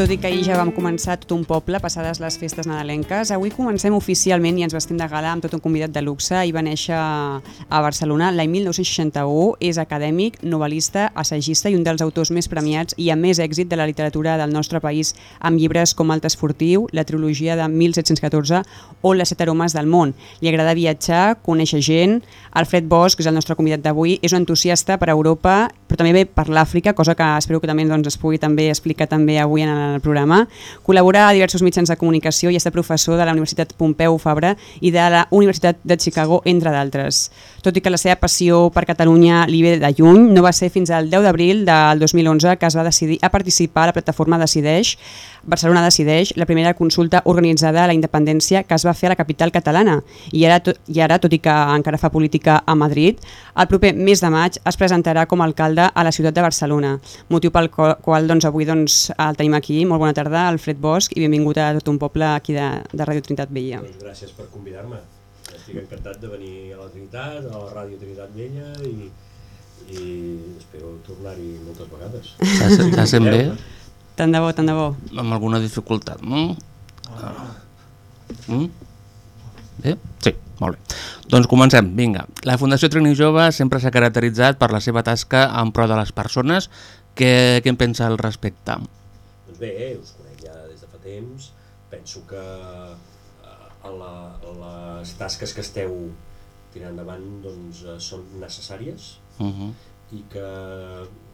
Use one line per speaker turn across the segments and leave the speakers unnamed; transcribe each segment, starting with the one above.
Tot i que ahir ja vam començar tot un poble, passades les festes nadalenques, avui comencem oficialment i ens vestim de gala amb tot un convidat de luxe. I va néixer a Barcelona l'any 1961, és acadèmic, novel·lista, assagista i un dels autors més premiats i amb més èxit de la literatura del nostre país, amb llibres com Alt Esportiu, la trilogia de 1714 o Les set aromes del món. Li agrada viatjar, conèixer gent. Alfred Bosch, que és el nostre convidat d'avui, és un entusiasta per Europa, però també per l'Àfrica, cosa que espero que també doncs, es pugui també explicar també avui en el el programa. Col·labora a diversos mitjans de comunicació i està professor de la Universitat Pompeu Fabra i de la Universitat de Chicago, entre d'altres. Tot i que la seva passió per Catalunya li ve de lluny, no va ser fins al 10 d'abril del 2011 que es va decidir a participar a la plataforma Decideix, Barcelona Decideix, la primera consulta organitzada a la independència que es va fer a la capital catalana. I ara, tot, i ara tot i que encara fa política a Madrid, el proper mes de maig es presentarà com a alcalde a la ciutat de Barcelona, motiu pel qual doncs, avui doncs, el tenim aquí molt bona tarda, Alfred Bosch, i benvingut a tot un poble aquí de, de Ràdio Trinitat Vella.
Doncs gràcies per convidar-me. Estic encantat de venir a la Trinitat, a la Ràdio Trinitat Vella i, i espero tornar-hi moltes vegades.
Te sent bé?
Tant de bo, tant de bo.
Amb alguna dificultat, no? Mm? Bé? Sí, molt bé. Doncs comencem, vinga. La Fundació Trini Jove sempre s'ha caracteritzat per la seva tasca en pro de les persones. Què, què en pensa al respecte?
Bé, us conec ja des de fa temps. Penso que eh, la, les tasques que esteu tirant endavant doncs, eh, són necessàries
Uh -huh.
i que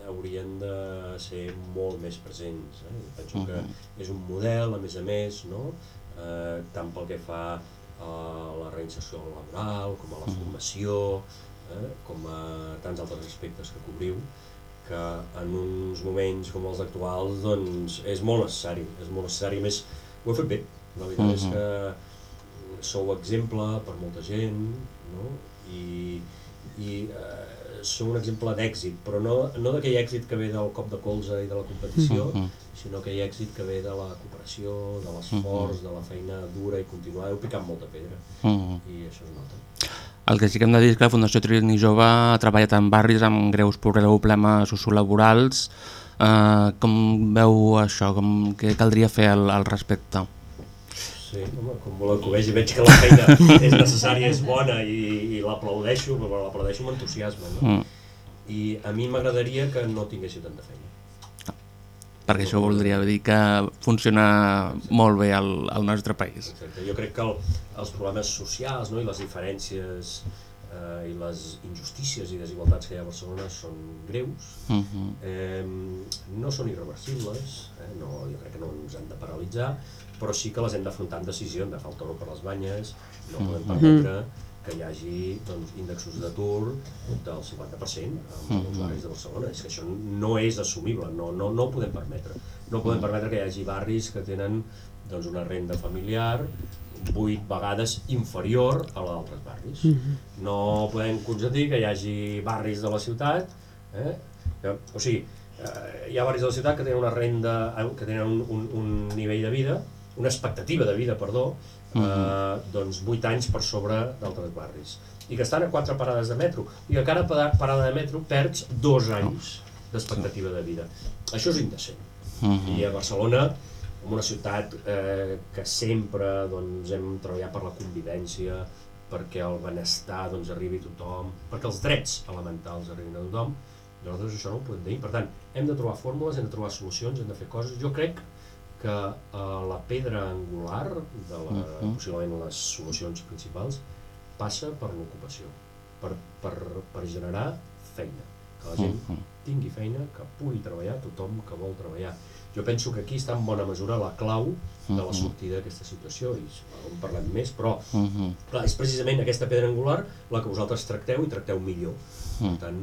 haurien de ser molt més presents. Eh? Penso que és un model, a més a més, no? eh, tant pel que fa a la reinserció laboral, com a la formació, eh? com a tants altres aspectes que cobriu, que en uns moments com els actuals doncs, és molt necessari, és molt necessari, més ho heu fet bé, la veritat és
Mhm.
que sou exemple per molta gent, no? i, i eh, sou un exemple d'èxit, però no, no d'aquell èxit que ve del cop de colze i de la competició,
Mhm.
sinó aquell èxit que ve de la cooperació, de l'esforç, de la feina dura i continuada. Heu picat molta pedra
Uh -huh.
i això es nota.
El que sí que hem de dir és que la Fundació Trini Jove ha treballat en barris amb greus problemes sociolaborals. Eh, com veu això? Com, què caldria fer al, al respecte?
Sí, home, com voleu que ho vegi, veig que la feina és necessària, és bona i, i l'aplaudeixo, però l'aplaudeixo amb entusiasme. No?
Mm.
I a mi m'agradaria que no tinguéssiu tanta feina.
Perquè això voldria dir que funciona molt bé al, al nostre país.
Exacte. Jo crec que el, els problemes socials no? i les diferències eh, i les injustícies i desigualtats que hi ha a Barcelona són greus,
Uh -huh.
eh, no són irreversibles, eh? no, jo crec que no ens han de paralitzar, però sí que les hem d'afrontar amb decisió, hem de fer el toro per les banyes, no podem permetre que hi hagi doncs, índexos d'atur del 50% en els barris de Barcelona. És que això no és assumible, no, no, no ho podem permetre. No podem permetre que hi hagi barris que tenen doncs, una renda familiar vuit vegades inferior a la d'altres barris. No podem consentir que hi hagi barris de la ciutat, eh? que, o sigui, eh, hi ha barris de la ciutat que tenen una renda, eh, que tenen un, un, un nivell de vida, una expectativa de vida, perdó, eh, doncs 8 anys per sobre d'altres barris i que estan a quatre parades de metro i que cada parada de metro perds dos anys d'expectativa de vida. Això és indecent. I a Barcelona, en una ciutat eh, que sempre doncs, hem treballat per la convivència, perquè el benestar doncs, arribi a tothom, perquè els drets elementals arribin a tothom, nosaltres això no ho podem dir. Per tant, hem de trobar fórmules, hem de trobar solucions, hem de fer coses. Jo crec que eh, la pedra angular de la,
Mhm.
possiblement les solucions principals passa per l'ocupació, per, per, per generar feina, que la gent
Mhm.
tingui feina, que pugui treballar tothom que vol treballar. jo penso que aquí està en bona mesura la clau de la sortida d'aquesta situació i en parlem més, però clar, és precisament aquesta pedra angular la que vosaltres tracteu i tracteu millor. Per tant,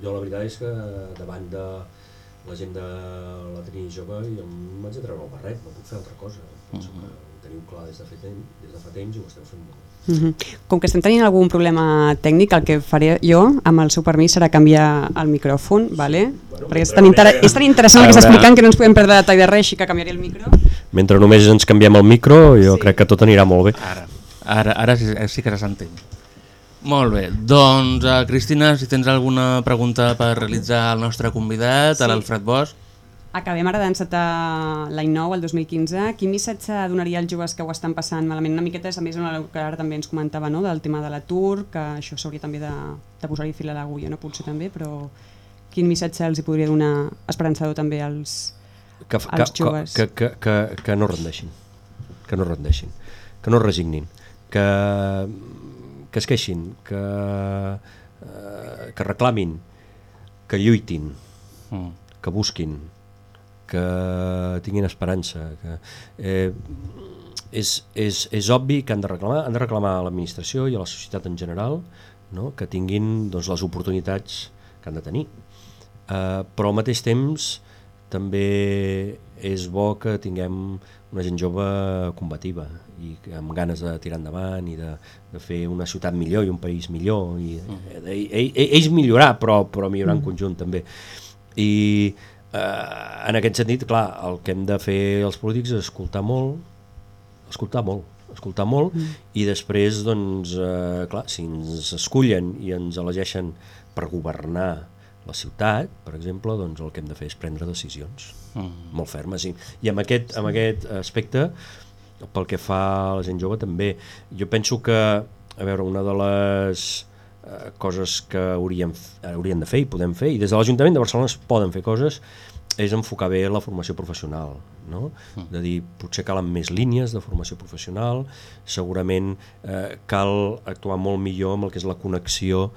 jo la veritat és que davant de la gent de la Trini jove jo em vaig a treure el barret, no puc fer altra cosa. Penso que ho teniu clar des de, fa temps, des de fa temps i ho esteu fent molt bé.
Mhm. Com que estem tenint algun problema tècnic, el que faré jo, amb el seu permís, serà canviar el micròfon, vale?
Bueno,
perquè és tan, inter és tan interessant el que està explicant que no ens podem perdre detall de res, així que canviaré el micro.
Mentre només ens canviem el micro, jo sí. crec que tot anirà molt bé.
Ara, ara, ara sí, sí que s'entén. Molt bé, doncs uh, Cristina, si tens alguna pregunta per realitzar al nostre convidat,
Sí.
a l'Alfred Bosch.
Acabem ara d'encetar l'any nou, el 2015. Quin missatge donaria als joves que ho estan passant malament? Una miqueta és a més el que ara també ens comentava, no? del tema de l'atur, que això s'hauria també de, de posar-hi fil a l'agulla, no? potser també, però quin missatge els hi podria donar esperançador també als,
que,
als
que,
joves?
que, que, que, que no rendeixin, que no rendeixin, que no es resignin, que, que es queixin, que, eh, que reclamin, que lluitin,
Mm.
que busquin, que tinguin esperança. Que, eh, és, és, és obvi que han de reclamar, han de reclamar a l'administració i a la societat en general no? que tinguin doncs, les oportunitats que han de tenir. Uh, però al mateix temps també és bo que tinguem una gent jove combativa i amb ganes de tirar endavant i de, de fer una ciutat millor i un país millor i mm. ell, ells millorar però, però millorar en conjunt també i eh, en aquest sentit clar, el que hem de fer els polítics és escoltar molt escoltar molt escoltar molt mm. i després doncs, eh, clar, si ens escullen i ens elegeixen per governar la ciutat, per exemple, doncs el que hem de fer és prendre decisions
Mm.
molt fermes. I, i amb, aquest, amb aquest aspecte, pel que fa a la gent jove també, jo penso que, a veure, una de les eh, coses que hauríem, hauríem de fer i podem fer, i des de l'Ajuntament de Barcelona es poden fer coses, és enfocar bé la formació professional, no? de dir, potser calen més línies de formació professional, segurament eh, cal actuar molt millor amb el que és la connexió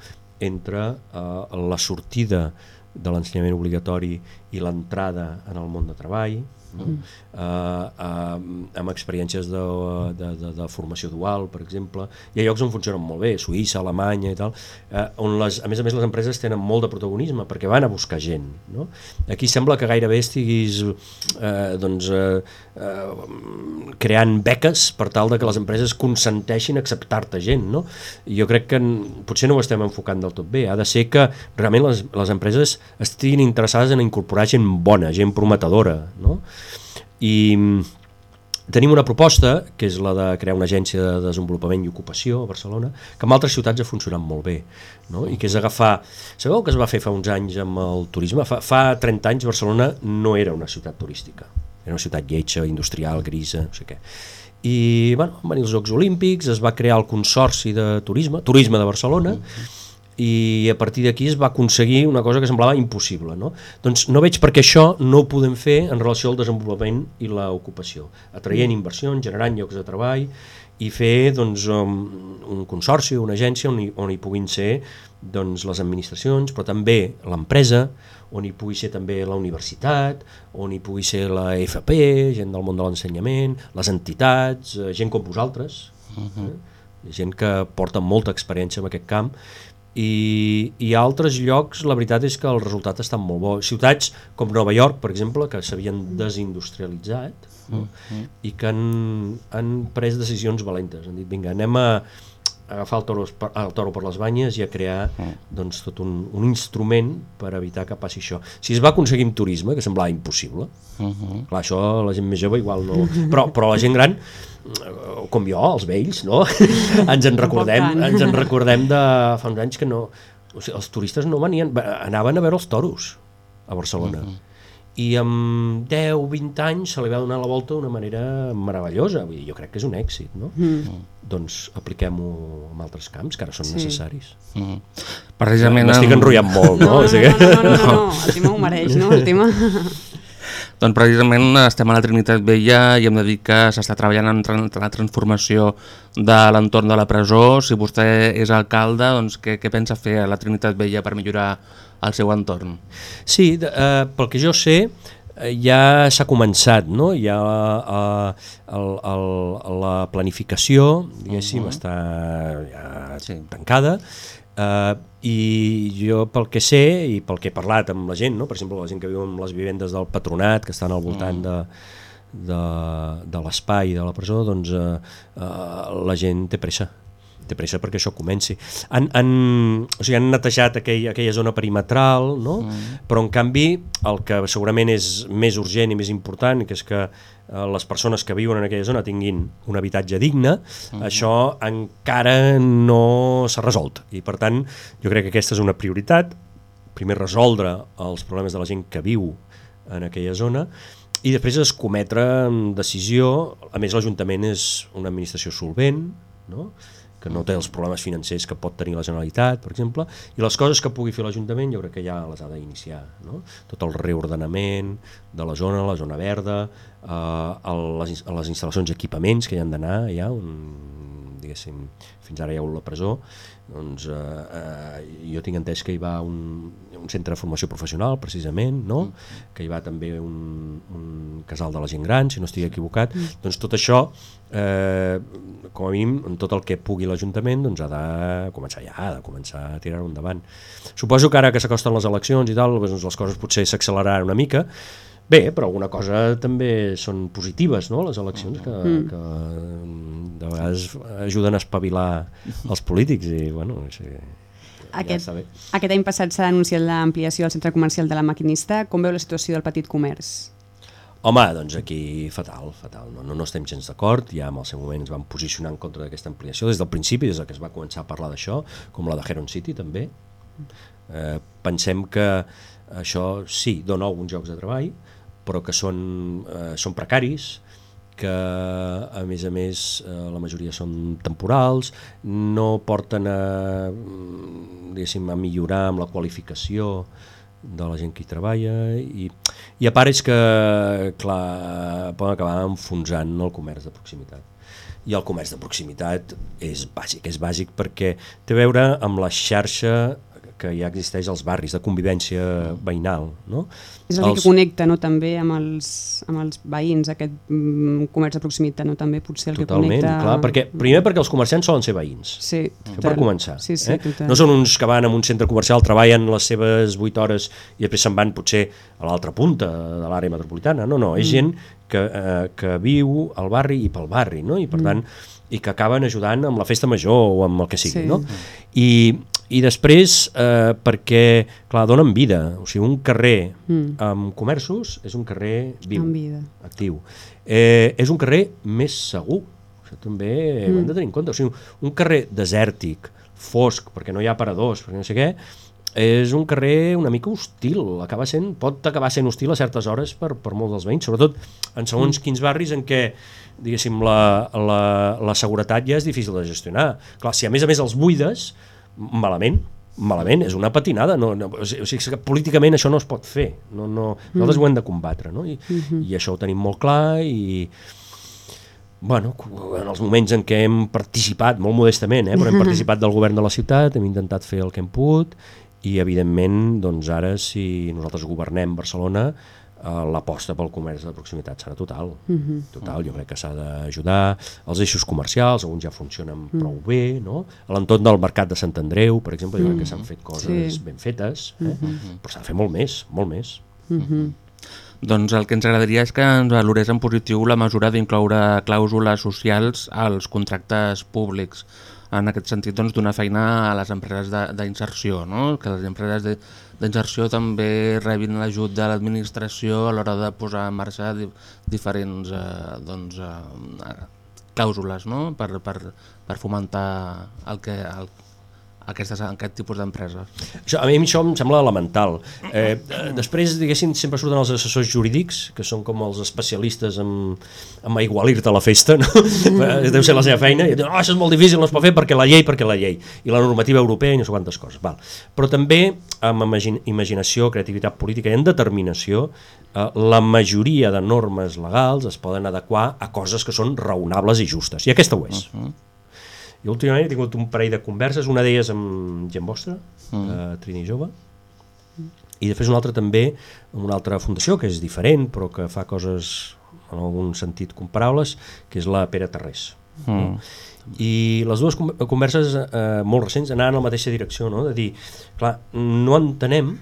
entre eh, la sortida de l'ensenyament obligatori i l'entrada en el món de treball, no? mm. uh, uh, amb experiències de, de, de, de formació dual, per exemple. Hi ha llocs on funcionen molt bé, Suïssa, Alemanya i tal, uh, on les, a més a més les empreses tenen molt de protagonisme perquè van a buscar gent. No? Aquí sembla que gairebé estiguis uh, doncs, uh, uh, creant beques per tal de que les empreses consenteixin acceptar-te gent. No? Jo crec que potser no ho estem enfocant del tot bé. Ha de ser que realment les, les empreses estiguin interessades en incorporar gent bona, gent prometedora. No? I tenim una proposta, que és la de crear una agència de desenvolupament i ocupació a Barcelona, que en altres ciutats ha funcionat molt bé, no? i que és agafar... Sabeu que es va fer fa uns anys amb el turisme? Fa, fa 30 anys Barcelona no era una ciutat turística, era una ciutat lletja, industrial, grisa, no sé què. I bueno, van venir els Jocs Olímpics, es va crear el Consorci de Turisme, Turisme de Barcelona, i a partir d'aquí es va aconseguir una cosa que semblava impossible. No? Doncs no veig per què això no ho podem fer en relació al desenvolupament i l'ocupació, atraient inversions, generant llocs de treball i fer doncs, um, un consorci, una agència on hi, on hi puguin ser doncs, les administracions, però també l'empresa, on hi pugui ser també la universitat, on hi pugui ser la FP, gent del món de l'ensenyament, les entitats, eh, gent com vosaltres, uh -huh. eh? gent que porta molta experiència en aquest camp i, i a altres llocs la veritat és que el resultat està molt bo. Ciutats com Nova York, per exemple, que s'havien desindustrialitzat no? i que han, han pres decisions valentes. Han dit, vinga, anem a agafar el toro, per- el toro per les banyes i a crear doncs, tot un, un instrument per evitar que passi això. Si es va aconseguir amb turisme, que semblava impossible,
Uh -huh.
clar, això la gent més jove igual no... Però, però la gent gran, eh, com jo, els vells, no? ens en recordem, ens en recordem de fa uns anys que no... O sigui, els turistes no venien, anaven a veure els toros a Barcelona. I amb 10-20 anys se li va donar la volta d'una manera meravellosa. Vull dir, jo crec que és un èxit, no? Mm. Doncs apliquem-ho en altres camps, que ara són
Sí.
necessaris.
-huh. Precisament...
M'estic
amb-
enrotllant molt, no?
No, no,
O sigui
no, no, no, no, no, el tema ho mereix, no? El tema...
Doncs precisament estem a la Trinitat Vella i hem de dir que s'està treballant en la transformació de l'entorn de la presó. Si vostè és alcalde, doncs què, què pensa fer a la Trinitat Vella per millorar el seu entorn?
Sí, eh, pel que jo sé, eh, ja s'ha començat, no? Ja eh, el, el, la planificació, diguéssim, està ja
Sí.
tancada, eh, i jo pel que sé i pel que he parlat amb la gent, no? per exemple la gent que viu en les vivendes del patronat que estan al voltant de, de, de l'espai de la presó doncs eh, eh, la gent té pressa té pressa perquè això comenci. Han, han, o sigui, han netejat aquell, aquella zona perimetral, no? mm. però en canvi el que segurament és més urgent i més important, que és que eh, les persones que viuen en aquella zona tinguin un habitatge digne, mm. això encara no s'ha resolt. I per tant, jo crec que aquesta és una prioritat, primer resoldre els problemes de la gent que viu en aquella zona i després escometre amb decisió, a més l'Ajuntament és una administració solvent, no? Que no té els problemes financers que pot tenir la Generalitat, per exemple, i les coses que pugui fer l'Ajuntament jo crec que ja les ha d'iniciar. No? Tot el reordenament de la zona, la zona verda, eh, les, les instal·lacions i equipaments que hi han d'anar allà, on, diguéssim, fins ara hi ha la presó, doncs eh, eh, jo tinc entès que hi va un, un centre de formació professional, precisament, no? que hi va també un, un casal de la gent gran, si no estic equivocat, doncs tot això, eh, com a mínim, en tot el que pugui l'Ajuntament, doncs ha de començar ja, ha de començar a tirar-ho endavant. Suposo que ara que s'acosten les eleccions i tal, doncs les coses potser s'acceleraran una mica, Bé, però alguna cosa també són positives, no?, les eleccions, que, mm. que de vegades ajuden a espavilar els polítics i, bueno, sí, ja
Aquest,
està bé.
aquest any passat s'ha anunciat l'ampliació del centre comercial de la Maquinista. Com veu la situació del petit comerç?
Home, doncs aquí fatal, fatal. No, no, no estem gens d'acord, ja en el seu moment ens vam posicionar en contra d'aquesta ampliació, des del principi, des que es va començar a parlar d'això, com la de Heron City també. Eh, pensem que això sí, dona alguns llocs de treball, però que són, eh, són precaris, que a més a més eh, la majoria són temporals, no porten a, mm, a millorar amb la qualificació de la gent que hi treballa i, i a part és que clar, poden acabar enfonsant el comerç de proximitat. I el comerç de proximitat és bàsic, és bàsic perquè té a veure amb la xarxa que ja existeix als barris de convivència veïnal, no?
És el
Els-
que connecta no, també amb els, amb els veïns, aquest mm, comerç de proximitat, no? també potser el
Totalment,
que connecta...
clar, perquè, primer perquè els comerciants solen ser veïns,
Sí, total.
per començar.
Sí, sí,
eh?
total.
No són uns que van a un centre comercial, treballen les seves 8 hores i després se'n van potser a l'altra punta de l'àrea metropolitana. No, no, és gent que, eh, que viu al barri i pel barri, no? I per tant, i que acaben ajudant amb la festa major o amb el que sigui,
Sí.
no? I, i després eh, perquè, clar, donen vida. O sigui, un carrer amb comerços és un carrer viu,
Amb vida.
actiu. Eh, és un carrer més segur. Això també mm. ho hem de tenir en compte. O sigui, un carrer desèrtic, fosc, perquè no hi ha paradors, perquè no sé què, és un carrer una mica hostil, acaba sent, pot acabar sent hostil a certes hores per, per molts dels veïns, sobretot en segons quins barris en què diguéssim, la, la, la seguretat ja és difícil de gestionar. Clar, si a més a més els buides, malament, malament, és una patinada, no, no, o sigui, que políticament això no es pot fer, no, no, nosaltres ho hem de combatre, no? I, i això ho tenim molt clar i bueno, en els moments en què hem participat, molt modestament, eh, però hem participat del govern de la ciutat, hem intentat fer el que hem pogut i evidentment doncs ara si nosaltres governem Barcelona l'aposta pel comerç de proximitat serà total, total, jo crec que s'ha d'ajudar els eixos comercials, alguns ja funcionen prou bé, no? a l'entorn del mercat de Sant Andreu, per exemple, jo crec que s'han fet coses
Sí.
ben fetes, eh? però s'ha de fer molt més, molt més.
Doncs el que ens agradaria és que ens valorés en positiu la mesura d'incloure clàusules socials als contractes públics. En aquest sentit, doncs, donar feina a les empreses de- d'inserció, no? que les empreses de- d'inserció també rebin l'ajut de l'administració a l'hora de posar en marxa di diferents eh, doncs, eh, clàusules no? per, per, per fomentar el que, el, aquestes, aquest tipus d'empreses.
A mi això em sembla elemental. Eh, eh, després, diguéssim, sempre surten els assessors jurídics, que són com els especialistes en, en aigualir-te la festa, no? Eh, Deu ser la seva feina, i diuen, oh, això és molt difícil, no es pot fer perquè la llei, perquè la llei, i la normativa europea i no sé quantes coses. Val. Però també, amb imagin imaginació, creativitat política i en determinació, eh, la majoria de normes legals es poden adequar a coses que són raonables i justes, i aquesta ho és. Jo últimament he tingut un parell de converses, una d'elles amb gent vostra, mm. uh, Trini Jove, i després una altra també, una altra fundació que és diferent però que fa coses en algun sentit comparables, que és la Pere Tarrés.
Mm.
I les dues con- converses eh, molt recents anaven en la mateixa direcció, no? de dir, clar, no entenem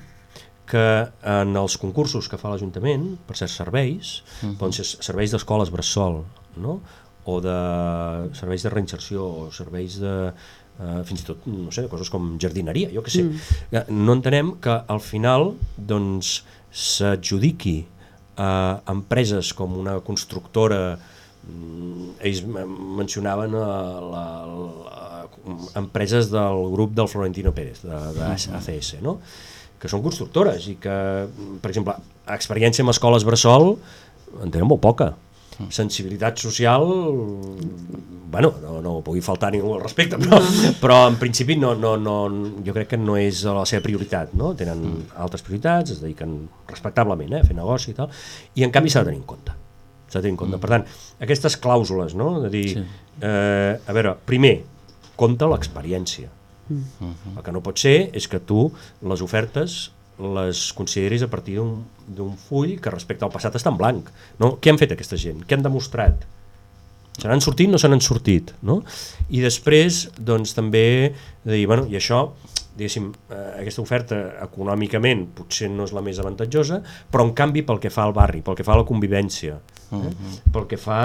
que en els concursos que fa l'Ajuntament per certs serveis, uh -huh. poden ser serveis d'escoles bressol, no? O de serveis de reinserció, o serveis de, eh, fins i tot, no sé, coses com jardineria, jo que sé. Mm. No entenem que al final doncs s'adjudiqui a empreses com una constructora mm, ells men- mencionaven eh, la, la, empreses del grup del Florentino Pérez, de, de ACS, no? que són constructores i que, per exemple, experiència amb escoles bressol en tenen molt poca. Sensibilitat social, bueno, no, no pugui faltar ningú al respecte, però, però en principi no, no, no, jo crec que no és la seva prioritat, no? tenen altres prioritats, es dediquen respectablement eh, a fer negoci i tal, i en canvi s'ha de tenir en compte. S'ha de tenir en compte. Per tant, aquestes clàusules, no? de dir, sí. eh, a veure, primer, compta l'experiència. El que no pot ser és que tu les ofertes les consideris a partir d'un full que respecte al passat està en blanc. No? Què han fet aquesta gent? Què han demostrat? Se n'han sortit no se n'han sortit? No? I després, doncs, també de dir, bueno, i això, diguéssim, eh, aquesta oferta econòmicament potser no és la més avantatjosa, però en canvi pel que fa al barri, pel que fa a la convivència, eh? pel que fa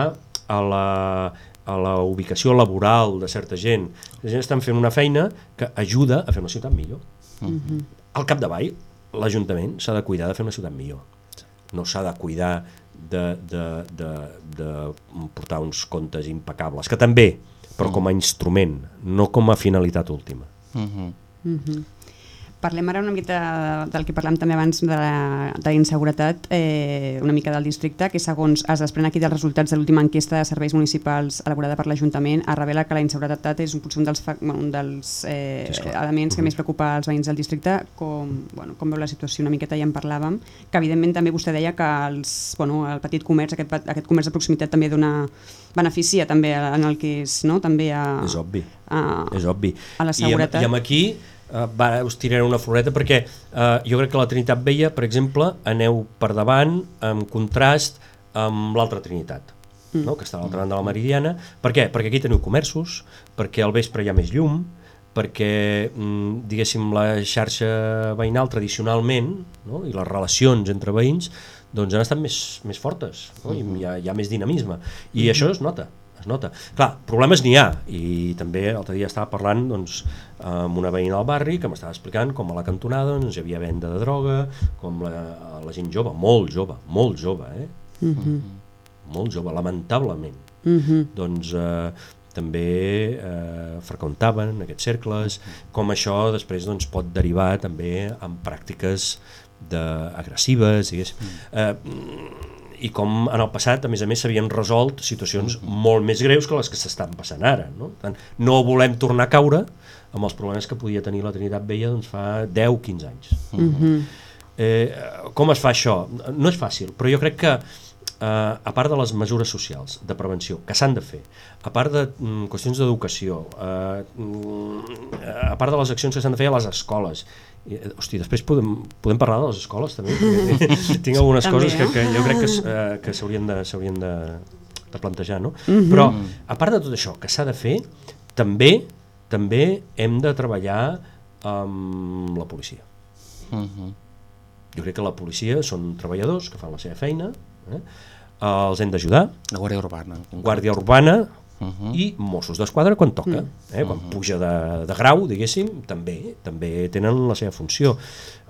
a la, a la ubicació laboral de certa gent, la gent estan fent una feina que ajuda a fer una ciutat millor. Al capdavall, l'Ajuntament s'ha de cuidar de fer una ciutat millor. No s'ha de cuidar de, de, de, de portar uns comptes impecables, que també, però com a instrument, no com a finalitat última.
Mhm.
Parlem ara una mica del que parlàvem també abans de la, de inseguretat, eh, una mica del districte, que segons es desprèn aquí dels resultats de l'última enquesta de serveis municipals elaborada per l'Ajuntament, es revela que la inseguretat és un, potser un dels, bueno, un dels eh,
Sí,
elements que més preocupa als veïns del districte, com, bueno, com veu la situació una miqueta ja en parlàvem, que evidentment també vostè deia que els, bueno, el petit comerç, aquest, aquest comerç de proximitat també dona beneficia també en el que és, no? també a,
És obvi.
a,
és obvi.
a la
I amb,
seguretat.
I amb aquí eh, va, us tiraré una floreta perquè eh, jo crec que la Trinitat Vella, per exemple, aneu per davant en contrast amb l'altra Trinitat.
Mm.
no? que està a l'altra banda de la Meridiana. Per què? Perquè aquí teniu comerços, perquè al vespre hi ha més llum, perquè, mm, diguéssim, la xarxa veïnal tradicionalment no? i les relacions entre veïns doncs han estat més, més fortes no? i hi ha, hi ha més dinamisme i això es nota es nota. Clar, problemes n'hi ha i també l'altre dia estava parlant doncs, amb una veïna del barri que m'estava explicant com a la cantonada doncs, hi havia venda de droga, com la, la gent jove, molt jove, molt jove, eh? molt jove, lamentablement.
Mhm.
Doncs eh, també eh, freqüentaven aquests cercles, com això després doncs, pot derivar també en pràctiques de, agressives, diguéssim. Eh, i com en el passat, a més a més, s'havien resolt situacions molt més greus que les que s'estan passant ara. No? Tant, no volem tornar a caure amb els problemes que podia tenir la Trinitat Vella doncs, fa 10-15 anys.
Mhm.
Eh, com es fa això? No és fàcil, però jo crec que eh, a part de les mesures socials, de prevenció, que s'han de fer, a part de mm, qüestions d'educació, eh, mm, a part de les accions que s'han de fer a les escoles, hosti, després podem, podem parlar de les escoles també, tinc algunes
També,
coses que, que jo crec que, s- eh, que s'haurien de, de, de plantejar, no? Però, a part de tot això que s'ha de fer, també també hem de treballar amb la policia.
Mhm.
Jo crec que la policia són treballadors que fan la seva feina, eh? els hem d'ajudar,
La Guàrdia Urbana.
Guàrdia Urbana
Mhm.
i Mossos d'Esquadra quan toca, eh? quan puja de, de grau, diguéssim, també també tenen la seva funció.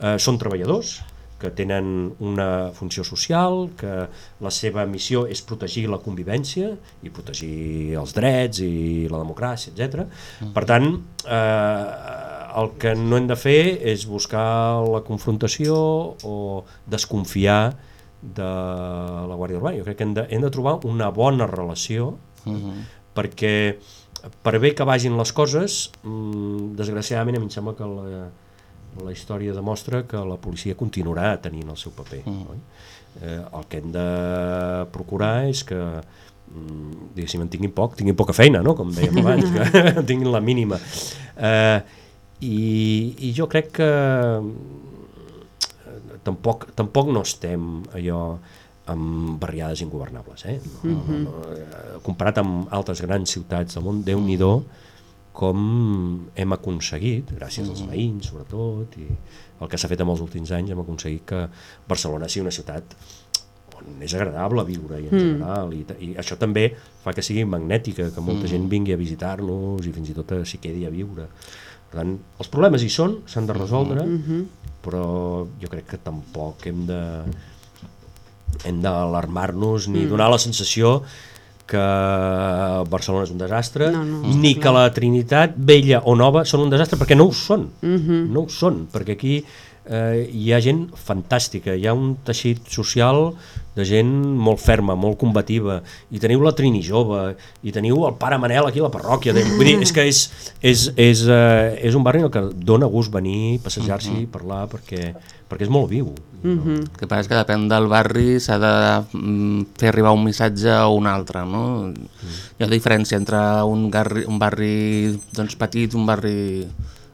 Eh, són treballadors que tenen una funció social, que la seva missió és protegir la convivència i protegir els drets i la democràcia, etc. Per tant, eh, el que no hem de fer és buscar la confrontació o desconfiar de la Guàrdia Urbana. Jo crec que hem de, hem de trobar una bona relació
Mhm.
Perquè per bé que vagin les coses, mm, desgraciadament a mi em sembla que la, la història demostra que la policia continuarà tenint el seu paper.
Mm.
Oi? Eh, el que hem de procurar és que mm, diguéssim, en tinguin poc, tinguin poca feina, no? com dèiem abans, que en tinguin la mínima. Eh, i, I jo crec que tampoc, tampoc no estem allò amb barriades ingovernables, eh? No, no, no, eh, comparat amb altres grans ciutats del món, déu nhi com hem aconseguit, gràcies als veïns sobretot, i el que s'ha fet en els últims anys, hem aconseguit que Barcelona sigui una ciutat on és agradable viure i en general, i, i això també fa que sigui magnètica, que molta gent vingui a visitar-nos i fins i tot s'hi quedi a viure. Per tant, els problemes hi són, s'han de resoldre, però jo crec que tampoc hem de hem d'alarmar-nos ni donar la sensació que Barcelona és un desastre,
No, no,
ni que la Trinitat, vella o nova, són un desastre, perquè no ho són. No ho són, perquè aquí eh, hi ha gent fantàstica, hi ha un teixit social de gent molt ferma, molt combativa, i teniu la Trini jove, i teniu el pare Manel aquí a la parròquia, de, vull dir, és que és, és, és, eh, és un barri en el que dona gust venir, passejar-s'hi, parlar, perquè, perquè és molt viu.
Mhm.
El que passa és que depèn del barri s'ha de mm, fer arribar un missatge a un altre, no? Hi ha diferència entre un, garri, un barri doncs, petit, un barri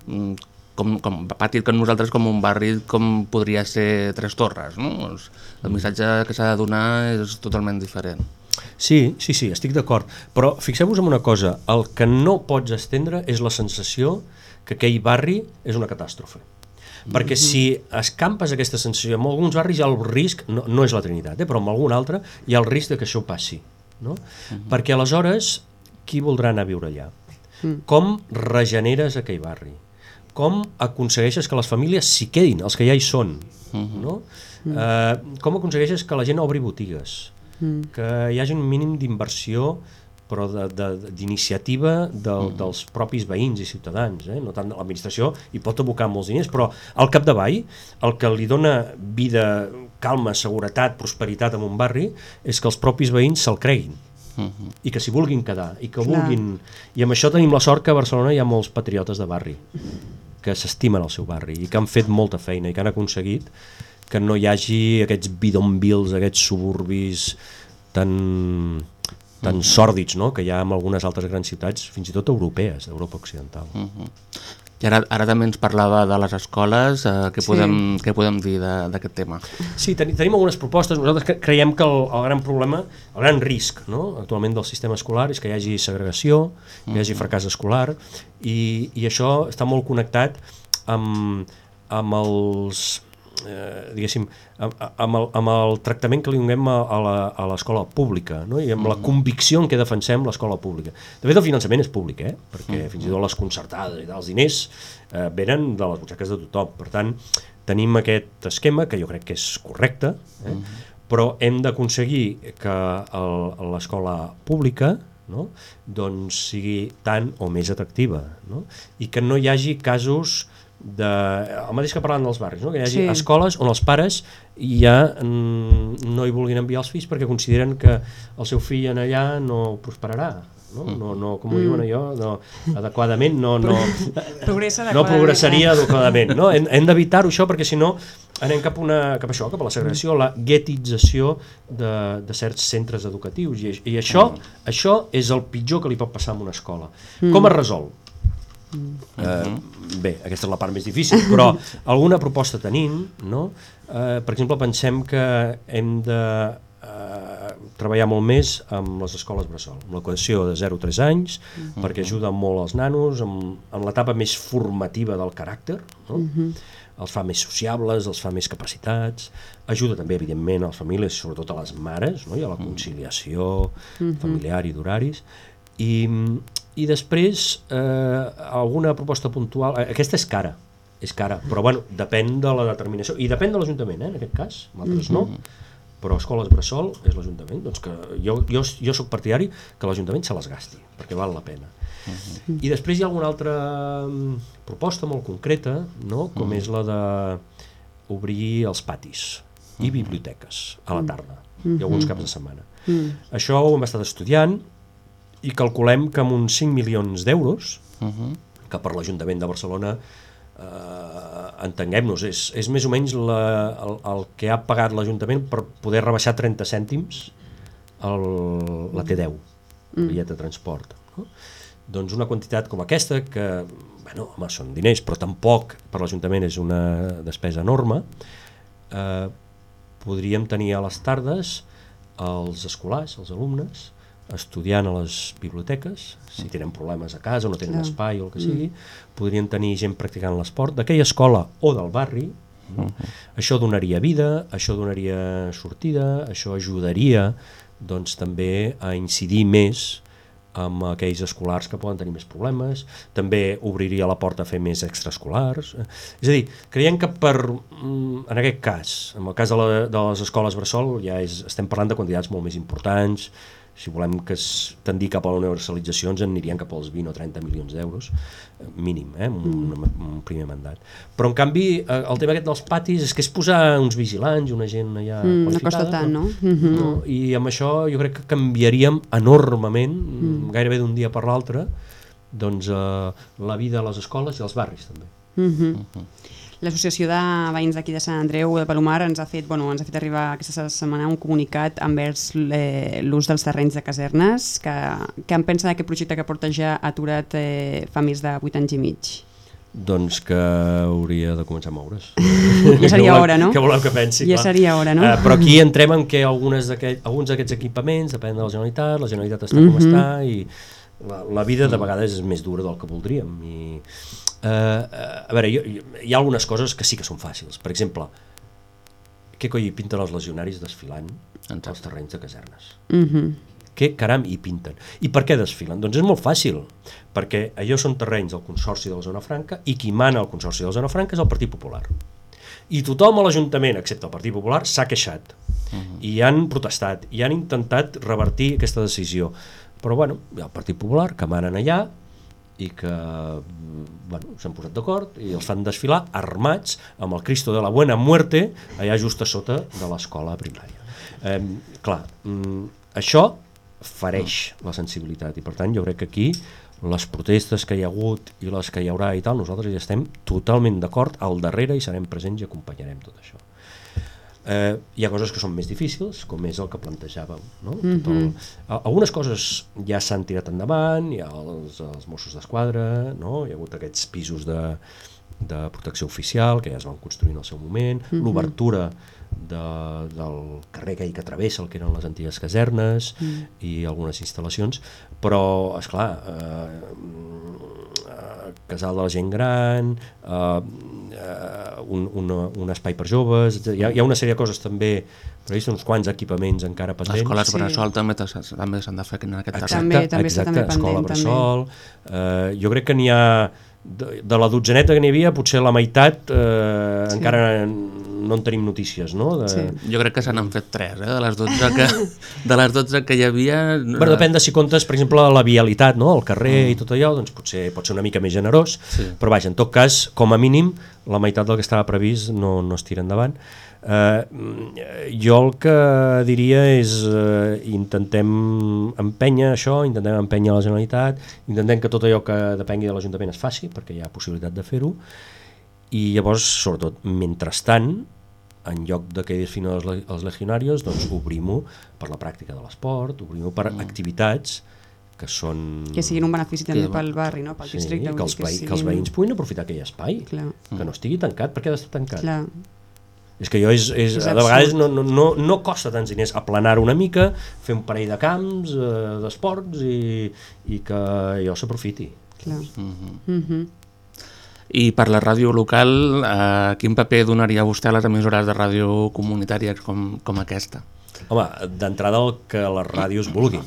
mm, com, com petit com nosaltres, com un barri com podria ser Tres Torres, no? Els- El missatge que s'ha de donar és totalment diferent.
Sí, sí, sí, estic d'acord. Però fixeu-vos en una cosa, el que no pots estendre és la sensació que aquell barri és una catàstrofe. Perquè si escampes aquesta sensació, en alguns barris hi ha el risc, no, no és la Trinitat, eh, però en algun altre hi ha el risc de que això passi. No? Perquè aleshores, qui voldrà anar a viure allà? Com regeneres aquell barri? Com aconsegueixes que les famílies s'hi quedin, els que ja hi són? No? Eh, com aconsegueixes que la gent obri botigues? que hi hagi un mínim d'inversió però de- de- d'iniciativa de, dels propis veïns i ciutadans, eh? no tant l'administració, hi pot abocar molts diners, però al capdavall el que li dona vida, calma, seguretat, prosperitat en un barri és que els propis veïns se'l creguin i que s'hi vulguin quedar i que
Clar.
vulguin... I amb això tenim la sort que a Barcelona hi ha molts patriotes de barri que s'estimen el seu barri i que han fet molta feina i que han aconseguit que no hi hagi aquests bidonvils, aquests suburbis tan, tan sòrdids no? que hi ha en algunes altres grans ciutats, fins i tot europees, d'Europa Occidental.
I ara, ara també ens parlava de les escoles, eh, què,
Sí.
podem, què podem dir d'aquest tema?
Sí, ten tenim algunes propostes. Nosaltres cre- creiem que el, el gran problema, el gran risc no? actualment del sistema escolar és que hi hagi segregació, que hi hagi fracàs escolar, i, i això està molt connectat amb, amb els eh, diguéssim, amb, amb, el, amb el tractament que li donem a, a la- a l'escola pública no? i amb la convicció en què defensem l'escola pública. De fet, el finançament és públic, eh? perquè fins i tot les concertades i els diners eh, venen de les butxaques de tothom. Per tant, tenim aquest esquema que jo crec que és correcte, eh? però hem d'aconseguir que l'escola pública no? doncs sigui tan o més atractiva no? i que no hi hagi casos de, el mateix que parlant dels barris, no? que hi hagi
Sí.
escoles on els pares ja mm, no hi vulguin enviar els fills perquè consideren que el seu fill en allà no prosperarà no, no, no com ho diuen allò no, adequadament no, no,
Progressa
no progressaria adequadament no? hem, hem d'evitar-ho això perquè si no anem cap, a una, cap a això, cap a la segregació la guetització de, de certs centres educatius. I, i això, això és el pitjor que li pot passar a una escola. Com es resol? Eh, bé, aquesta és la part més difícil, però alguna proposta tenim, no? Eh, per exemple, pensem que hem de eh, treballar molt més amb les escoles bressol, amb l'equació de 0 a 3 anys, perquè ajuda molt als nanos, amb, amb l'etapa més formativa del caràcter, no? els fa més sociables, els fa més capacitats, ajuda també, evidentment, a les famílies, sobretot a les mares, no? i a la conciliació familiar i d'horaris, i, i després eh, alguna proposta puntual, eh, aquesta és cara, és cara, però bueno, depèn de la determinació, i depèn de l'Ajuntament, eh, en aquest cas, altres no, però escoles bressol és l'Ajuntament, doncs que jo, jo, jo sóc partidari que l'Ajuntament se les gasti, perquè val la pena. I després hi ha alguna altra mm, proposta molt concreta, no? com és la de obrir els patis i biblioteques a la tarda, i alguns caps de setmana. Això ho hem estat estudiant i calculem que amb uns 5 milions d'euros, que per l'Ajuntament de Barcelona eh, entenguem-nos, és, és més o menys la, el, el que ha pagat l'Ajuntament per poder rebaixar 30 cèntims el, la T10, el bitllet de transport. No? Doncs una quantitat com aquesta, que bueno, home, són diners, però tampoc per l'Ajuntament és una despesa enorme, eh, podríem tenir a les tardes els escolars, els alumnes, estudiant a les biblioteques, si tenen problemes a casa o no tenen
Clar.
espai o el que sigui, podrien tenir gent practicant l'esport d'aquella escola o del barri, no? això donaria vida, això donaria sortida, això ajudaria doncs, també a incidir més amb aquells escolars que poden tenir més problemes, també obriria la porta a fer més extraescolars. És a dir, creiem que per, mm, en aquest cas, en el cas de, la, de les escoles Bressol, ja és, estem parlant de quantitats molt més importants, si volem que es tendir cap a la universalització ens en anirien cap als 20 o 30 milions d'euros, eh, mínim, eh, un, un, un primer mandat. Però en canvi, eh, el tema aquest dels patis és que és posar uns vigilants, una gent allà
Mm, no
qualificada,
costa tant, no? Mhm.
no? I amb això jo crec que canviaríem enormement, mm. gairebé d'un dia per l'altre, doncs, eh, la vida a les escoles i als barris també.
Mhm. L'Associació de Veïns d'aquí de Sant Andreu de Palomar ens ha fet, bueno, ens ha fet arribar aquesta setmana un comunicat envers eh, l'ús dels terrenys de casernes. Que, què en pensa d'aquest projecte que porta ja aturat eh, fa més de 8 anys i mig?
Doncs que hauria de començar a moure's.
Ja seria
voleu-
hora, no?
Què voleu que pensi?
Ja
clar.
seria hora, no?
Eh, però aquí entrem en què algunes alguns d'aquests equipaments depenen de la Generalitat, la Generalitat està com
Mhm.
està i la, la vida de vegades és més dura del que voldríem. I, eh, eh, a veure, jo, jo, hi ha algunes coses que sí que són fàcils. Per exemple, què coi hi pinten els legionaris desfilant
Exacte.
als terrenys de casernes?
Mhm.
Què caram hi pinten? I per què desfilen? Doncs és molt fàcil, perquè allò són terrenys del Consorci de la Zona Franca i qui mana el Consorci de la Zona Franca és el Partit Popular. I tothom a l'Ajuntament, excepte el Partit Popular, s'ha queixat i han protestat i han intentat revertir aquesta decisió. Però bueno, hi ha el Partit Popular que manen allà i que bueno, s'han posat d'acord i els fan desfilar armats amb el Cristo de la Buena Muerte allà just a sota de l'escola primària. Eh, clar, mm, això fareix la sensibilitat i per tant jo crec que aquí les protestes que hi ha hagut i les que hi haurà i tal, nosaltres hi estem totalment d'acord al darrere i serem presents i acompanyarem tot això. Eh, hi ha coses que són més difícils, com és el que plantejàvem. No? Tot el, a- algunes coses ja s'han tirat endavant, hi ha els, els Mossos d'Esquadra, no? hi ha hagut aquests pisos de, de protecció oficial que ja es van construir en el seu moment, l'obertura de, del carrer aquell que travessa el que eren les antigues casernes i algunes instal·lacions, però, és clar, eh, eh, casal de la gent gran, eh, eh, un, un, un espai per joves, hi ha, hi ha una sèrie de coses també previstes, uns quants equipaments encara
Les
pendents.
escoles
Sí.
bressol també també s'han de fer en aquest
Exacte,
terreny.
També- també
exacte,
també
escola
pendent,
bressol. Eh, jo crec que n'hi ha, de, de la dotzeneta que n'hi havia, potser la meitat eh,
Sí.
encara no en tenim notícies, no? De,
Sí.
Jo crec que se n'han fet tres, eh? de les 12 que, de les 12 que hi havia...
Bueno, depèn de si comptes, per exemple, la vialitat, no? el carrer i tot allò, doncs potser pot ser una mica més generós,
Sí.
però vaja, en tot cas, com a mínim, la meitat del que estava previst no, no es tira endavant. Eh, jo el que diria és eh, intentem empènyer això, intentem empènyer la Generalitat, intentem que tot allò que depengui de l'Ajuntament es faci, perquè hi ha possibilitat de fer-ho, i llavors, sobretot, mentrestant, en lloc de que definen els, le- els legionarios, doncs obrim-ho per la pràctica de l'esport, obrim-ho per
Mm.
activitats que són...
Que siguin un benefici també
Que-
pel barri, no? pel
Sí,
districte.
que, els
dir
veï, que els veïns puguin aprofitar aquell espai,
Clar,
que no estigui tancat, perquè ha d'estar tancat.
clar.
És que jo és, és,
És
de vegades no, no, no, no costa tants diners aplanar una mica, fer un parell de camps, eh, d'esports i, i que allò s'aprofiti.
clar.
Mhm.
Mhm.
I per la ràdio local, eh, quin paper donaria vostè a les emissores de ràdio comunitàries com, com aquesta?
Home, d'entrada el que les ràdios vulguin.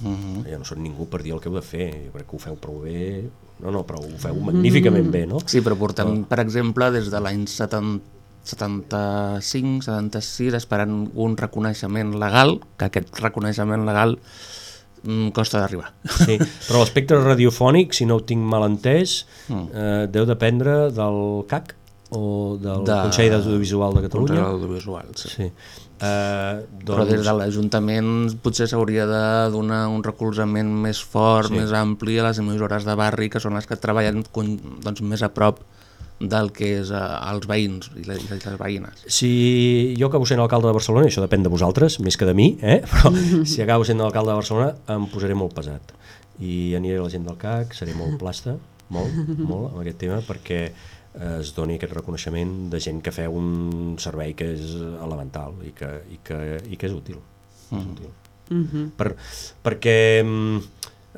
Mhm.
Jo no soc ningú per dir el que heu de fer, jo crec que ho feu prou bé, no, no, però ho feu magníficament bé, no?
Sí, però portem, per exemple, des de l'any 70 75, 76, esperant un reconeixement legal, que aquest reconeixement legal mm, costa d'arribar.
Sí, però l'espectre radiofònic, si no ho tinc mal entès, eh, deu dependre del CAC o del
De-
Consell d'Audiovisual de Catalunya.
Contra l'audiovisual, sí.
Sí. Eh,
Però des
doncs,
de l'Ajuntament potser s'hauria de donar un recolzament més fort,
Sí.
més ampli a les emissores de barri, que són les que treballen doncs, més a prop del que és eh, els veïns i les, i les veïnes.
si jo acabo sent alcalde de Barcelona, això depèn de vosaltres, més que de mi, eh? però si acabo sent alcalde de Barcelona em posaré molt pesat i aniré a la gent del CAC, seré molt plasta, molt, molt, amb aquest tema, perquè es doni aquest reconeixement de gent que feu un servei que és elemental i que, i que, i que és útil. Mm. És útil.
Mm -hmm.
per, perquè mm,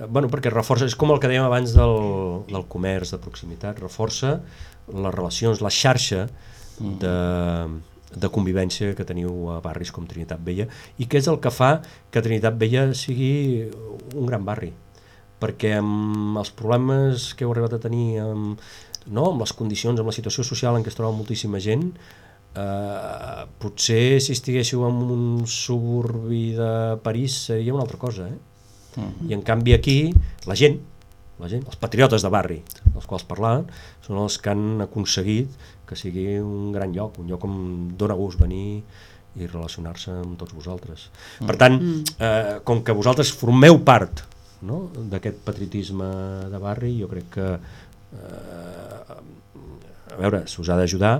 bueno, perquè reforça, és com el que dèiem abans del, del comerç de proximitat, reforça les relacions, la xarxa de, de convivència que teniu a barris com Trinitat Vella i que és el que fa que Trinitat Vella sigui un gran barri? Perquè amb els problemes que heu arribat a tenir amb, no, amb les condicions, amb la situació social en què es troba moltíssima gent eh, potser si estiguéssiu en un suburbi de París seria una altra cosa eh? i en canvi aquí la gent, la gent, els patriotes de barri dels quals parlant són els que han aconseguit que sigui un gran lloc, un lloc on dona gust venir i relacionar-se amb tots vosaltres. Per tant, eh, com que vosaltres formeu part no, d'aquest patriotisme de barri, jo crec que eh, a veure, s'us ha d'ajudar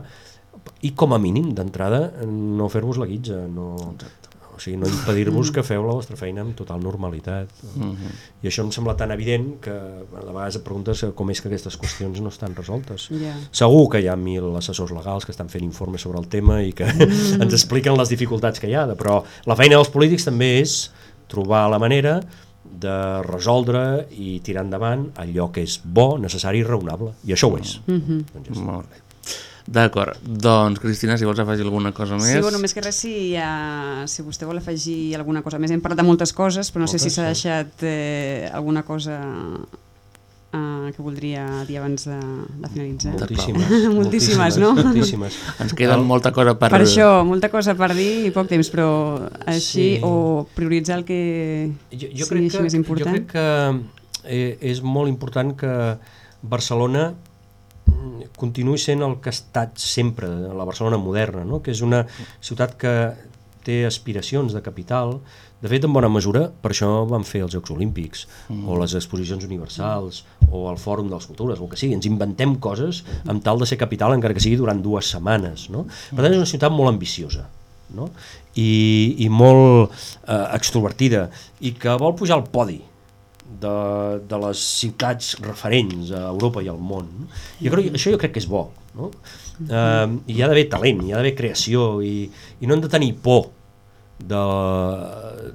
i com a mínim d'entrada no fer-vos la guitza, no, o sigui, no impedir-vos que feu la vostra feina amb total normalitat. I això em sembla tan evident que a vegades et preguntes com és que aquestes qüestions no estan resoltes.
Ja.
Segur que hi ha mil assessors legals que estan fent informes sobre el tema i que ens expliquen les dificultats que hi ha, però la feina dels polítics també és trobar la manera de resoldre i tirar endavant allò que és bo, necessari i raonable. I això ho és.
Mhm.
Doncs ja està.
Molt bé. D'acord, doncs Cristina, si vols afegir alguna cosa més...
Sí, bueno, més que res, si, uh, si vostè vol afegir alguna cosa més. Hem parlat de moltes coses, però no sé
Moltes,
si s'ha deixat eh, alguna cosa uh, que voldria dir abans de, de finalitzar.
Moltíssimes.
Moltíssimes, no?
Moltíssimes.
Ens queda molta cosa per...
Per això, molta cosa per dir i poc temps, però així,
Sí.
o prioritzar el que
Jo, jo,
sigui
crec que,
més important.
jo crec que eh, és molt important que Barcelona continuï sent el que ha estat sempre, la Barcelona moderna, no? que és una ciutat que té aspiracions de capital, de fet, en bona mesura, per això van fer els Jocs Olímpics, mm. o les exposicions universals, o el Fòrum de les Cultures, o el que sigui. Ens inventem coses amb tal de ser capital, encara que sigui durant dues setmanes. No? Per tant, és una ciutat molt ambiciosa no? I, i molt eh, extrovertida, i que vol pujar al podi de, de les ciutats referents a Europa i al món. Jo crec, això jo crec que és bo. No? Eh, hi ha d'haver talent, hi ha d'haver creació, i, i no hem de tenir por de,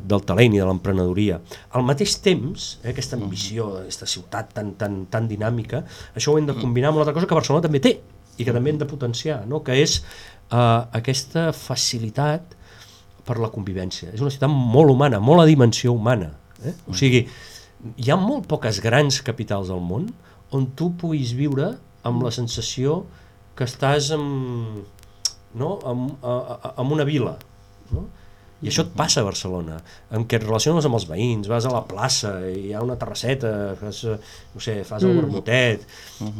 del talent i de l'emprenedoria. Al mateix temps, eh, aquesta ambició d'aquesta ciutat tan, tan, tan dinàmica, això ho hem de combinar amb una altra cosa que Barcelona també té i que també hem de potenciar, no? que és eh, aquesta facilitat per la convivència. És una ciutat molt humana, molt a dimensió humana. Eh? O sigui, hi ha molt poques grans capitals del món on tu puguis viure amb la sensació que estàs en, no? en, a, a, en una vila. No? I això et passa a Barcelona, en què et relaciones amb els veïns, vas a la plaça, hi ha una terrasseta, fas, no sé, fas el vermutet,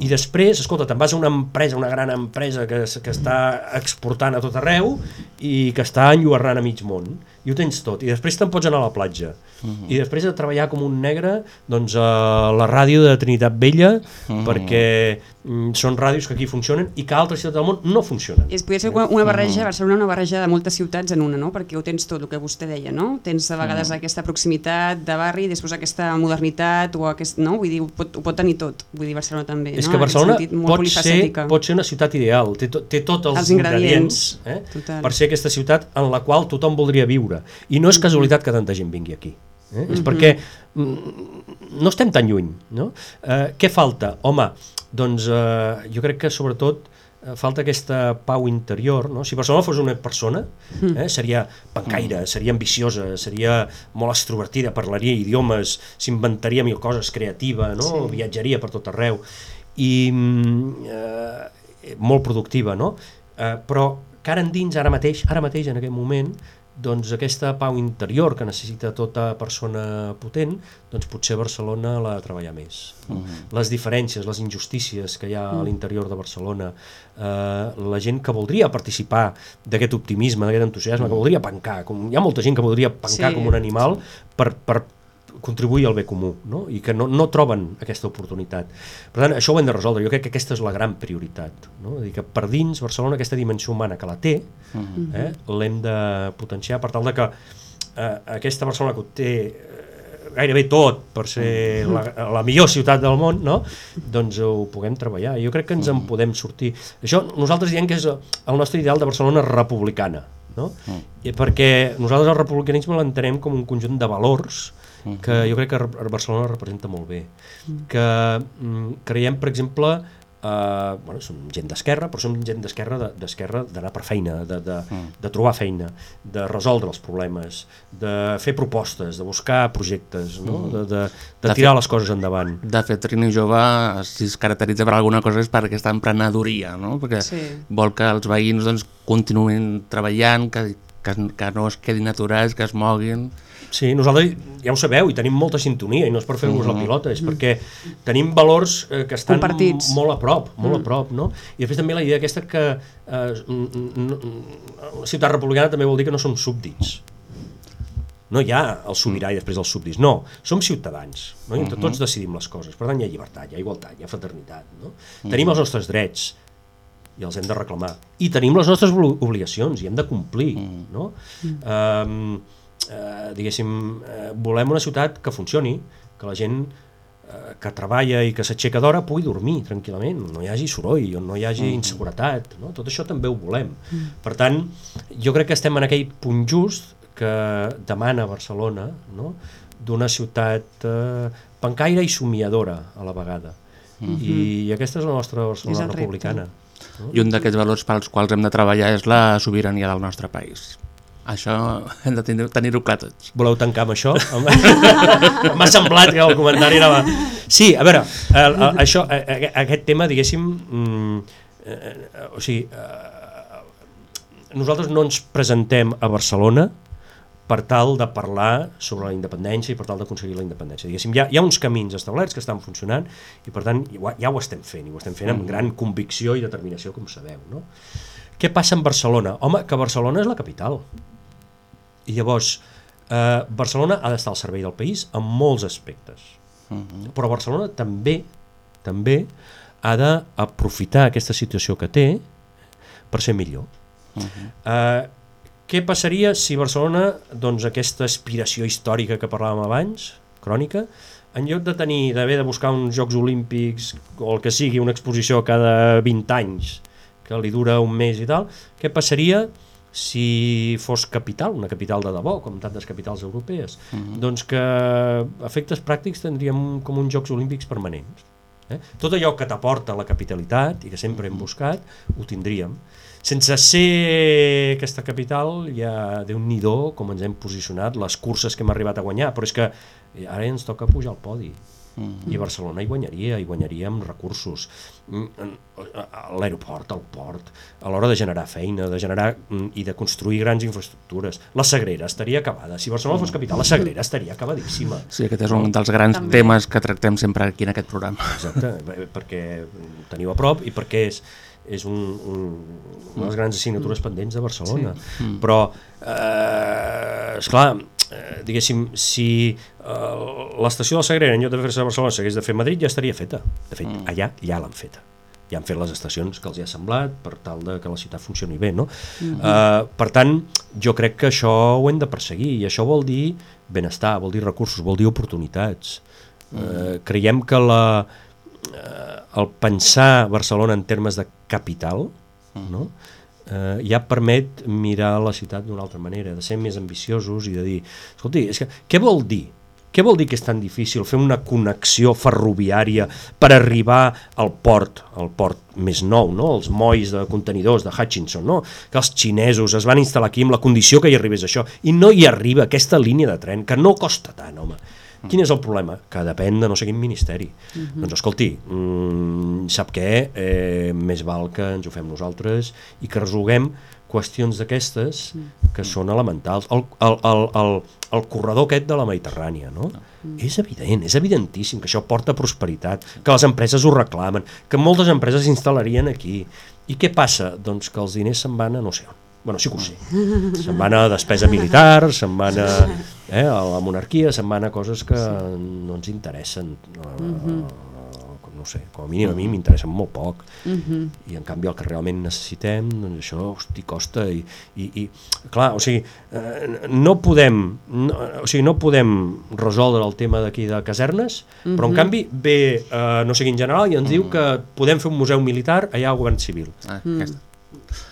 i després, escolta, te'n vas a una empresa, una gran empresa que, que està exportant a tot arreu i que està enlluernant a mig món, i ho tens tot, i després te'n pots anar a la platja, i després de treballar com un negre doncs, a la ràdio de Trinitat Vella, perquè mm, són ràdios que aquí funcionen i que a altres ciutats del món no funcionen.
És, podria ser una una barreja, Barcelona una barreja de moltes ciutats en una, no? perquè ho tens tot, el que vostè deia, no? Tens a vegades aquesta proximitat de barri, després aquesta modernitat, o aquest, no? Vull dir, ho pot, ho pot tenir tot, vull dir, Barcelona també,
És
no?
que Barcelona
sentit,
pot ser, pot ser una ciutat ideal, té, to, té tots els,
Els ingredients,
eh?
total.
per ser aquesta ciutat en la qual tothom voldria viure. I no és casualitat que tanta gent vingui aquí. Eh? És perquè mm, no estem tan lluny. No? Eh, què falta? Home, doncs eh, jo crec que sobretot eh, falta aquesta pau interior. No? Si Barcelona fos una persona, eh, seria pancaire, seria ambiciosa, seria molt extrovertida, parlaria idiomes, s'inventaria mil coses, creativa, no?
Sí.
viatjaria per tot arreu i mm, eh, molt productiva, no? Eh, però cara endins, ara mateix, ara mateix, en aquest moment, doncs aquesta pau interior que necessita tota persona potent, doncs potser Barcelona l'ha de treballar més. No? Les diferències, les injustícies que hi ha a l'interior de Barcelona, eh, la gent que voldria participar d'aquest optimisme, d'aquest entusiasme, que voldria pencar, com, hi ha molta gent que voldria pencar
Sí.
com un animal per, per contribuir al bé comú no? i que no, no troben aquesta oportunitat. Per tant, això ho hem de resoldre. Jo crec que aquesta és la gran prioritat. No? És dir, que per dins Barcelona aquesta dimensió humana que la té eh, l'hem de potenciar per tal de que eh, aquesta Barcelona que ho té eh, gairebé tot per ser la, la millor ciutat del món, no? doncs ho puguem treballar. Jo crec que ens en podem sortir. Això nosaltres diem que és el nostre ideal de Barcelona republicana, no? I perquè nosaltres el republicanisme l'entenem com un conjunt de valors que jo crec que Barcelona representa molt bé. Que mm, creiem, per exemple, eh, bueno, som gent d'esquerra, però som gent d'esquerra de- d'esquerra d'anar per feina, de, de, de trobar feina, de resoldre els problemes, de fer propostes, de buscar projectes, no? de, de, de
De
tirar
fer-
les coses endavant.
De fet, Trini Jove, si es caracteritza per alguna cosa és per aquesta emprenedoria, no? perquè
Sí.
vol que els veïns doncs, continuïn treballant, que, que, que no es quedin aturats, que es moguin...
Sí, nosaltres ja ho sabeu i tenim molta sintonia i no és per fer-vos la pilota, és perquè tenim valors eh, que estan
Compartits.
molt a prop, molt a prop, no? I després també la idea aquesta que eh, una ciutat republicana també vol dir que no som súbdits. No hi ha el sobirà i després els súbdits, no, som ciutadans, no? I entre tots decidim les coses, per tant hi ha llibertat, hi ha igualtat, hi ha fraternitat, no? Tenim els nostres drets, i els hem de reclamar. I tenim les nostres obli- obligacions i hem de complir, no? Um, eh, diguéssim, eh, volem una ciutat que funcioni, que la gent eh, que treballa i que s'aixeca d'hora pugui dormir tranquil·lament, no hi hagi soroll, on no hi hagi inseguretat, no? tot això també ho volem. Per tant, jo crec que estem en aquell punt just que demana Barcelona, no? d'una ciutat eh, pancaire i somiadora a la vegada. I, I aquesta és la nostra Barcelona
el repte.
I un d'aquests valors pels quals hem de treballar és la sobirania del nostre país. Això hem de tenir- tenir-ho clar tots.
Voleu tancar amb això? M'ha semblat que el comentari era... Sí, a veure, el, el, això, aquest tema, diguéssim, mm, eh, eh, o sigui, eh, nosaltres no ens presentem a Barcelona per tal de parlar sobre la independència i per tal d'aconseguir la independència. Diguéssim, hi ha, hi ha uns camins establerts que estan funcionant i per tant ja, ja ho estem fent, i ho estem fent amb gran convicció i determinació, com sabeu. No? Què passa amb Barcelona? Home, que Barcelona és la capital. I llavors, eh, Barcelona ha d'estar al servei del país en molts aspectes. Però Barcelona també també ha d'aprofitar aquesta situació que té per ser millor. eh, què passaria si Barcelona, doncs aquesta aspiració històrica que parlàvem abans, crònica, en lloc de tenir d'haver de buscar uns Jocs Olímpics o el que sigui, una exposició cada 20 anys que li dura un mes i tal, què passaria si fos capital, una capital de debò, com tantes capitals europees? Doncs que efectes pràctics tindríem com uns Jocs Olímpics permanents. Eh? Tot allò que t'aporta la capitalitat i que sempre hem buscat, ho tindríem. Sense ser aquesta capital, ja déu nhi com ens hem posicionat, les curses que hem arribat a guanyar, però és que ara ens toca pujar al podi. I Barcelona hi guanyaria, hi guanyaria amb recursos. Mm, en- a L'aeroport, el port, a l'hora de generar feina, de generar mm, i de construir grans infraestructures. La Sagrera estaria acabada. Si Barcelona fos capital, la Sagrera estaria acabadíssima.
Sí, aquest és un dels grans
També.
temes que tractem sempre aquí en aquest programa.
Exacte, bé, perquè teniu a prop i perquè és, és un, un, una de les grans assignatures pendents de Barcelona. Sí. Però, eh, esclar, eh, diguéssim, si eh, l'estació de Sagrera en lloc de fer-se a Barcelona s'hagués de fer a Madrid ja estaria feta. De fet, allà ja l'han feta. Ja han fet les estacions que els hi ha semblat per tal de que la ciutat funcioni bé. No? eh, per tant, jo crec que això ho hem de perseguir i això vol dir benestar, vol dir recursos, vol dir oportunitats. Eh, creiem que la, el pensar Barcelona en termes de capital no? eh, ja permet mirar la ciutat d'una altra manera, de ser més ambiciosos i de dir, escolti, és que, què vol dir? Què vol dir que és tan difícil fer una connexió ferroviària per arribar al port, al port més nou, no? els molls de contenidors de Hutchinson, no? que els xinesos es van instal·lar aquí amb la condició que hi arribés això, i no hi arriba aquesta línia de tren, que no costa tant, home. Quin és el problema? Que depèn de no sé quin ministeri. Doncs escolti, mm, sap què? Eh, més val que ens ho fem nosaltres i que resolguem qüestions d'aquestes que són elementals. El, el, el, el, el corredor aquest de la Mediterrània, no? És evident, és evidentíssim que això porta prosperitat, que les empreses ho reclamen, que moltes empreses s'instal·larien aquí. I què passa? Doncs que els diners se'n van a no sé on. Bueno, sí que ho sé. Se'n van a despesa militar, se'n van a, eh, a la monarquia, se'n van a coses que no ens interessen. Uh, no sé, com a mínim a mi m'interessen molt poc. I en canvi el que realment necessitem, doncs això, hosti, costa. I, i, i clar, o sigui, eh, no podem, no, o sigui, no podem resoldre el tema d'aquí de casernes, però en canvi ve eh, no sé quin general i ens diu que podem fer un museu militar allà al govern civil.
Ah, aquesta.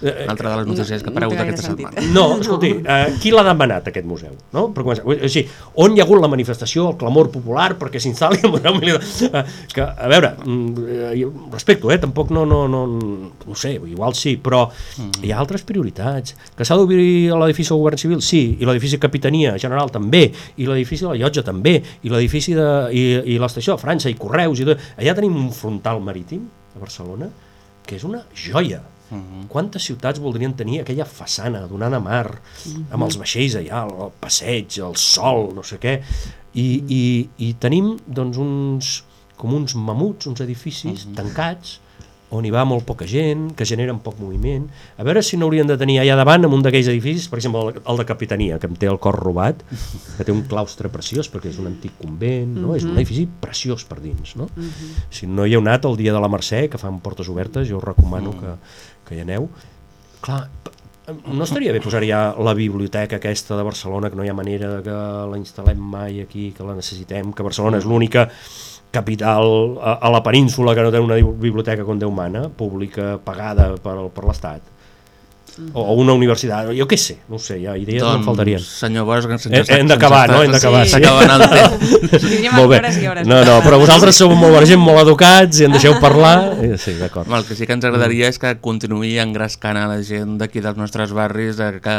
Una altra de les notícies que ha
No- no
aparegut
gaire
aquesta
sentit.
setmana.
No, escolti, eh, qui l'ha demanat aquest museu? No? Per començar, o sigui, on hi ha hagut la manifestació, el clamor popular perquè s'instal·li el museu militar? Eh, que, a veure, mm, eh, respecto, eh, tampoc no, no, no, no sé, igual sí, però hi ha altres prioritats. Que s'ha d'obrir l'edifici del govern civil? Sí, i l'edifici de capitania general també, i l'edifici de la llotja també, i l'edifici de, i, i l'estació de França, i Correus, i tot. Allà tenim un frontal marítim, a Barcelona, que és una joia. Quantes ciutats voldrien tenir aquella façana donant a mar, amb els vaixells allà, el passeig, el sol, no sé què, i, i, i tenim doncs uns, com uns mamuts, uns edificis tancats, on hi va molt poca gent, que generen poc moviment. A veure si no haurien de tenir allà davant, en un d'aquells edificis, per exemple, el, el de Capitania, que em té el cor robat, que té un claustre preciós, perquè és un antic convent, no? és un edifici preciós per dins. No? Si no hi heu anat el dia de la Mercè, que fan portes obertes, jo us recomano que, que hi aneu. Clar, no estaria bé posar ja la biblioteca aquesta de Barcelona, que no hi ha manera que la instal·lem mai aquí, que la necessitem, que Barcelona és l'única capital a, a la península que no té una biblioteca com Déu mana, pública, pagada per, per l'Estat, o, o una universitat, jo què sé, no ho sé, ja idees no en faltarien.
senyor Bosch, ens
Hem-
està-
hem d'acabar, no? Hem d'acabar,
sí.
sí.
S'acaba el temps.
Tindríem
Molt bé.
hores i hores.
No, no, però vosaltres sou molt gent, molt educats i em deixeu parlar. Eh, Sí, d'acord.
El que sí que ens agradaria és que continuï engrescant a la gent d'aquí dels nostres barris a que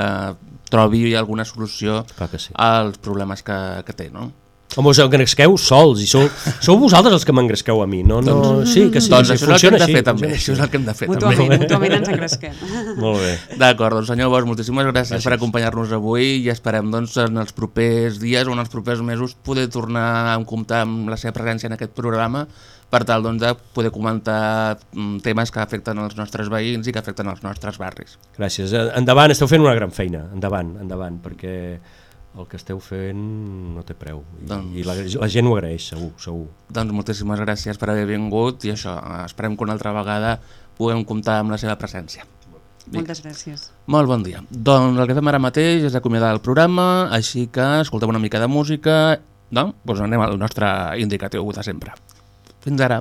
trobi alguna solució
Clar que sí.
als problemes que, que té, no?
Home, us engresqueu sols i sou, sou vosaltres els que m'engresqueu a mi, no? no sí, que sí,
doncs això és el que hem de
així,
fer també, això és el que hem de fer
Mútuament,
també.
mútuament ens engresquem.
Molt bé.
D'acord, doncs senyor Bosch, moltíssimes gràcies, per acompanyar-nos avui i esperem doncs, en els propers dies o en els propers mesos poder tornar a comptar amb la seva presència en aquest programa per tal doncs, de poder comentar mm, temes que afecten els nostres veïns i que afecten els nostres barris.
Gràcies. Endavant, esteu fent una gran feina. Endavant, endavant, perquè el que esteu fent no té preu. I,
Doncs-
i la, la gent ho agraeix, segur, segur.
Doncs moltíssimes gràcies per haver vingut i això, esperem que una altra vegada puguem comptar amb la seva presència.
Moltes gràcies.
Molt bon dia. Doncs el que fem ara mateix és acomiadar el programa, així que escoltem una mica de música, no? Doncs anem al nostre indicatiu de sempre. Fins ara.